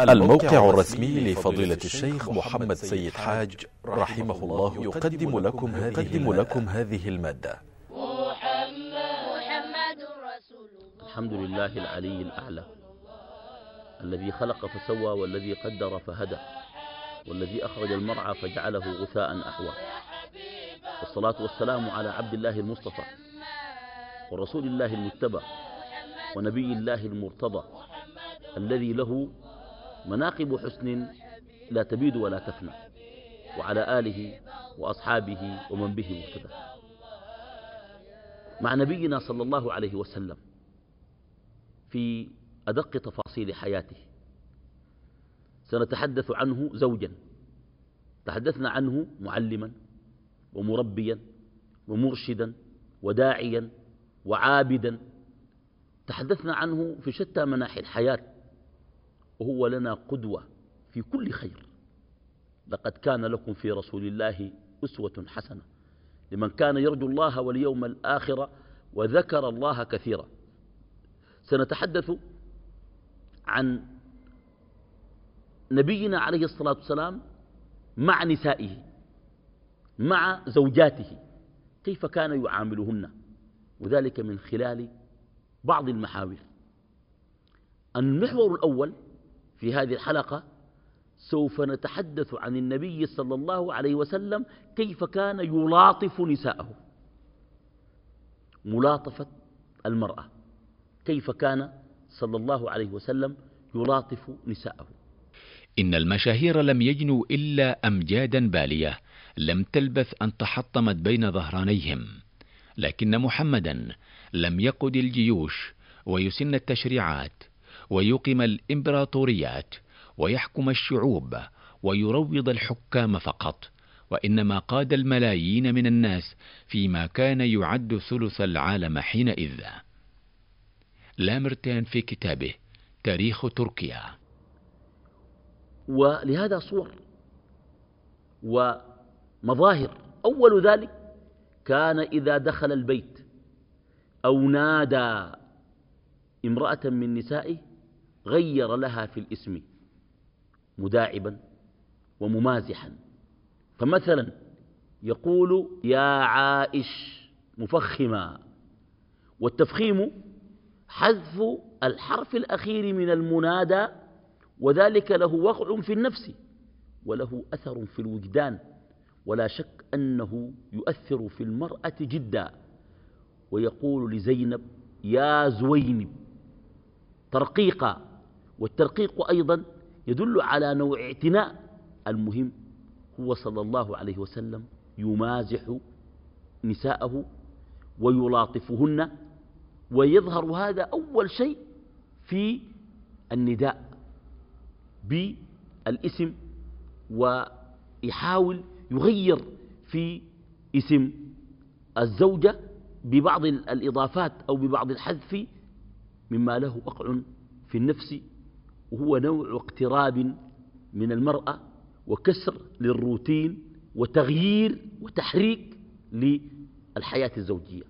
الموقع الرسمي لفضيلة الشيخ محمد سيد حاج رحمه الله يقدم لكم هذه, لكم هذه المادة. محمد رسول الله. الحمد لله العلي الأعلى. الذي خلق فسوى والذي قدر فهدى. والذي أخرج المرعى فجعله غثاء أحوى. والصلاة والسلام على عبد الله المصطفى ورسول الله المتبع ونبي الله المرتضى الذي له مناقب حسن لا تبيد ولا تفنى وعلى آله وأصحابه ومن به مقتدى. مع نبينا صلى الله عليه وسلم في أدق تفاصيل حياته سنتحدث عنه زوجا تحدثنا عنه معلما ومربيا ومرشدا وداعيا وعابدا. تحدثنا عنه في شتى مناحي الحياة وهو لنا قدوة في كل خير. لقد كان لكم في رسول الله أسوة حسنة لمن كان يرجو الله واليوم الآخر وذكر الله كثيرا. سنتحدث عن نبينا عليه الصلاة والسلام مع نسائه مع زوجاته كيف كان يعاملهن؟ وذلك من خلال بعض المحاور. المحور الأول في هذه الحلقة سوف نتحدث عن النبي صلى الله عليه وسلم كيف كان يلاطف نساءه. ملاطفة المرأة. كيف كان صلى الله عليه وسلم يلاطف نساءه. إن المشاهير لم يجنوا إلا أمجادا بالية لم تلبث أن تحطمت بين ظهرانيهم لكن محمدا لم يقد الجيوش ويسن التشريعات ويقم الإمبراطوريات ويحكم الشعوب ويروض الحكام فقط وإنما قاد الملايين من الناس فيما كان يعد ثلث العالم حينئذ. لامرتين في كتابه تاريخ تركيا. ولهذا صور ومظاهر. أول ذلك كان إذا دخل البيت أو نادى امرأة من نسائه غير لها في الاسم مداعبا وممازحا. فمثلا يقول يا عائش مفخما والتفخيم حذف الحرف الأخير من المنادى وذلك له وقع في النفس وله أثر في الوجدان. ولا شك أنه يؤثر في المرأة جدا. ويقول لزينب يا زوينب ترقيقا والترقيق أيضا يدل على نوع اعتناء المهم هو صلى الله عليه وسلم يمازح نساءه ويلاطفهن ويظهر هذا أول شيء في النداء بالاسم ويحاول يغير في اسم الزوجة ببعض الإضافات أو ببعض الحذف مما له وقع في النفس وهو نوع اقتراب من المرأة وكسر للروتين وتغيير وتحريك للحياة الزوجية.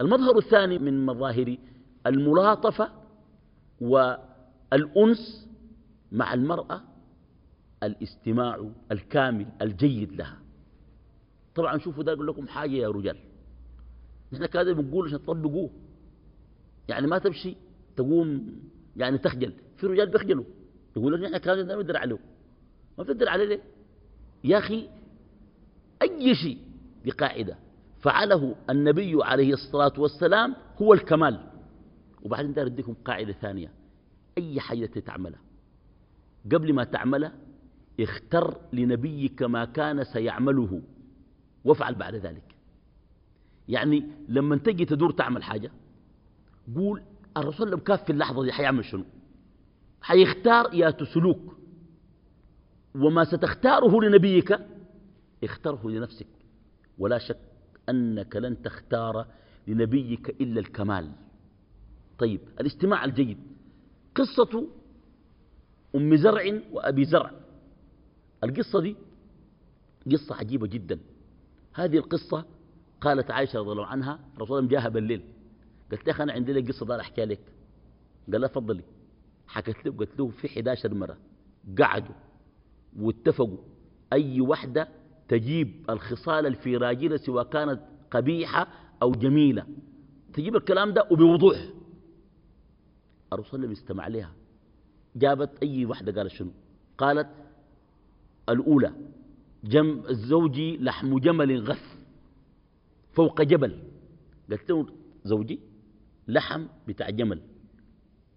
المظهر الثاني من مظاهر الملاطفة والأنس مع المرأة الاستماع الكامل الجيد لها. طبعا شوفوا ده أقول لكم حاجة يا رجال. نحن كذا بنقول عشان تطبقوه. يعني ما تمشي تقوم يعني تخجل. في رجال بيخجلوا. يقول لك إحنا كذا ما ندري عليه ما بتدري عليه ليه؟ يا أخي أي شيء بقاعدة فعله النبي عليه الصلاة والسلام هو الكمال. وبعدين دار أديكم قاعدة ثانية. أي حاجة تعملها. قبل ما تعملها اختر لنبيك ما كان سيعمله. وافعل بعد ذلك. يعني لما تجي تدور تعمل حاجة قول الرسول لم كاف في اللحظة دي حيعمل شنو؟ حيختار يا سلوك. وما ستختاره لنبيك اختره لنفسك. ولا شك أنك لن تختار لنبيك إلا الكمال. طيب الاستماع الجيد. قصة أم زرع وأبي زرع. القصة دي قصة عجيبة جدا. هذه القصة قالت عائشة رضي الله عنها الرسول جاها بالليل. قلت لك أنا عندي لك قصة دار أحكي لك. قال لها تفضلي. حكت له قلت له في 11 مرة. قعدوا واتفقوا أي وحدة تجيب الخصال الفراجيلة سواء كانت قبيحة أو جميلة. تجيب الكلام ده وبوضوح. الرسول استمع لها. جابت أي وحدة؟ قالت شنو؟ قالت الأولى جم زوجي لحم جمل غث فوق جبل. قلت له زوجي لحم بتاع جمل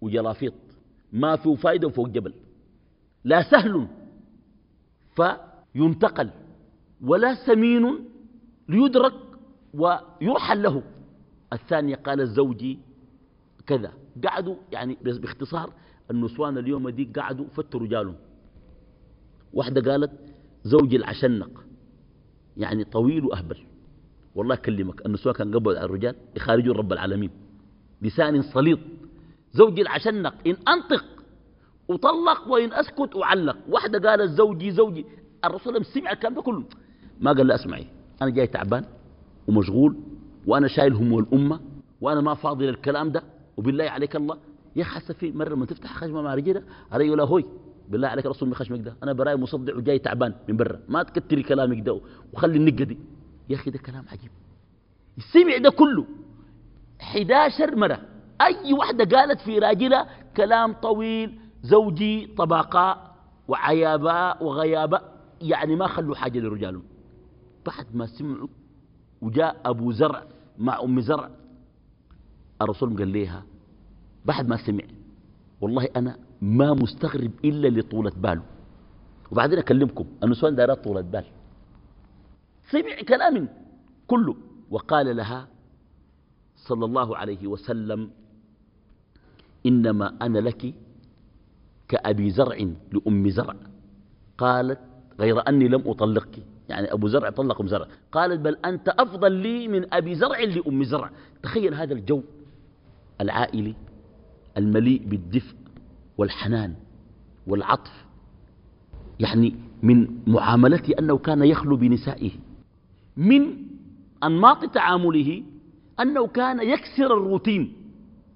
وجلافيط. ما فيه فايدة فوق جبل. لا سهل فينتقل ولا سمين ليدرك ويرحل له. الثانية قال زوجي كذا. قعدوا يعني باختصار النسوان اليوم دي قعدوا فتوا رجالهم. واحدة قالت زوجي العشنق يعني طويل وأهبل. والله أكلمك النسوان كان قبل الرجال يخارجون رب العالمين. لسان صليط زوجي العشنق إن أنطق وطلق وإن أسكت أعلق. واحدة قالت زوجي زوجي. الرسول سمع الكلام ده كله. ما قال لا أسمعي. أنا جاي تعبان ومشغول وأنا شايل هم الأمة وأنا ما فاضي للكلام ده. وبالله عليك الله. يا أخي في مرة ما تفتح خشمة مع رجلة أري لا هوي بالله عليك رسول من خشمك ده. أنا براي مصدع وجاي تعبان من برا. ما تكتري كلامك ده وخلي النقة دي. يا أخي ده كلام عجيب. السمع ده كله. 11 مرة. أي واحدة قالت في راجلة كلام طويل زوجي طبقاء وعياباء وغياباء يعني ما خلوا حاجة لرجالهم. بعد ما سمعوا وجاء أبو زرع مع أم زرع الرسول قال ليها بعد ما سمع والله أنا ما مستغرب إلا لطولة باله. وبعدين أكلمكم النسوان دارات طولة بال. سمع كلام كله. وقال لها صلى الله عليه وسلم إنما أنا لك كأبي زرع لأم زرع. قالت غير أني لم أطلقك. يعني أبو زرع طلق أم زرع. قالت بل أنت أفضل لي من أبي زرع لأم زرع. تخيل هذا الجو العائلي المليء بالدفء والحنان والعطف. يعني من معاملته أنه كان يخلو بنسائه. من أنماط تعامله أنه كان يكسر الروتين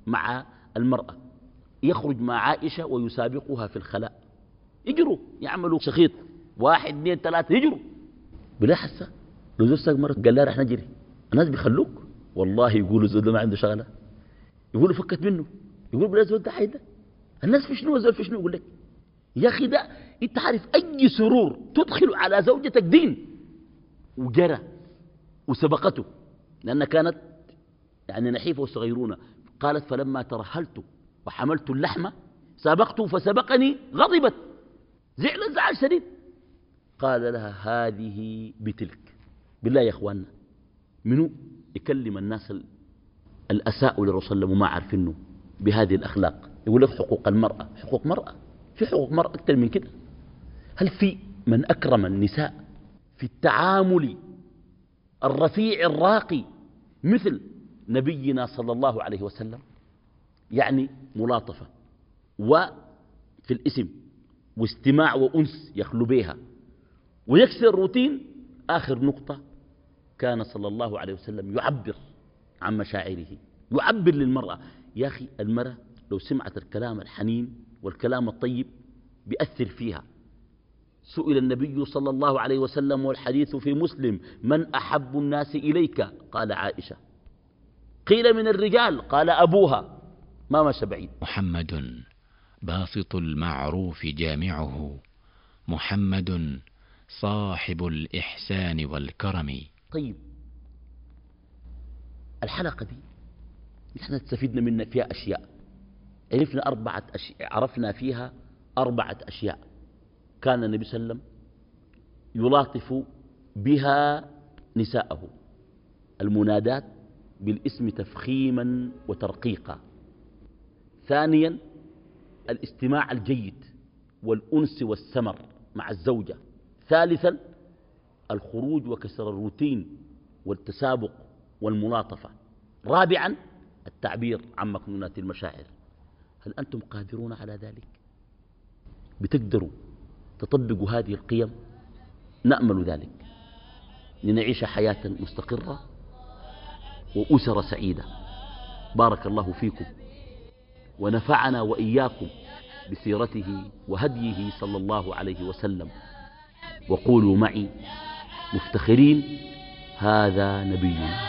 مع المرأة يخرج مع عائشة ويسابقها في الخلاء. يجروا يعملوا شخيط. واحد اثنين ثلاثة يجروا. بلا حسة لو زوجتك مرة قال لها رح نجري. الناس بيخلوك. والله يقولوا زول ما عنده شغلة. يقولوا فكت منه. يقول بلا زول ده حيدا الناس في شنو؟ زول في شنو؟ يقول لك يا أخي ده أنت عارف أي سرور تدخل على زوجتك دين؟ وجرى وسبقته لأنها كانت يعني نحيفة وصغيرونة. قالت فلما ترهلت وحملت اللحمة سابقته فسبقني غضبت. زعلت زعل شديد. قال لها هذه بتلك. بالله يا إخواننا منو؟ يكلم الناس الأساء للرسول وما عارفينه بهذه الأخلاق. يقول لك حقوق المرأة. حقوق مرأة. في حقوق مرأة أكثر من كده. هل في من أكرم النساء في التعامل الرفيع الراقي مثل نبينا صلى الله عليه وسلم يعني ملاطفة وفي الاسم واستماع وأنس يخلو بها ويكسر الروتين آخر نقطة كان صلى الله عليه وسلم يعبر عن مشاعره يعبر للمرأة يا أخي المرأة لو سمعت الكلام الحنين والكلام الطيب بيأثر فيها. سئل النبي صلى الله عليه وسلم والحديث في مسلم من أحب الناس إليك؟ قال عائشة قيل من الرجال قال أبوها. ما مشى بعيد. محمد باسط المعروف جامعه. محمد صاحب الإحسان والكرم. طيب. الحلقة دي نحن استفدنا منها فيها أشياء. عرفنا أربعة أشياء عرفنا فيها أربعة أشياء. كان النبي صلى الله عليه وسلم يلاطف بها نساءه. المنادات بالاسم تفخيما وترقيقا. ثانيا الاستماع الجيد والأنس والسمر مع الزوجة. ثالثا الخروج وكسر الروتين والتسابق والملاطفة. رابعا التعبير عن مكنونات المشاعر. هل أنتم قادرون على ذلك؟ بتقدروا تطبقوا هذه القيم؟ نأمل ذلك. لنعيش حياة مستقرة وأسر سعيدة بارك الله فيكم. ونفعنا وإياكم بسيرته وهديه صلى الله عليه وسلم. وقولوا معي مفتخرين هذا نبينا.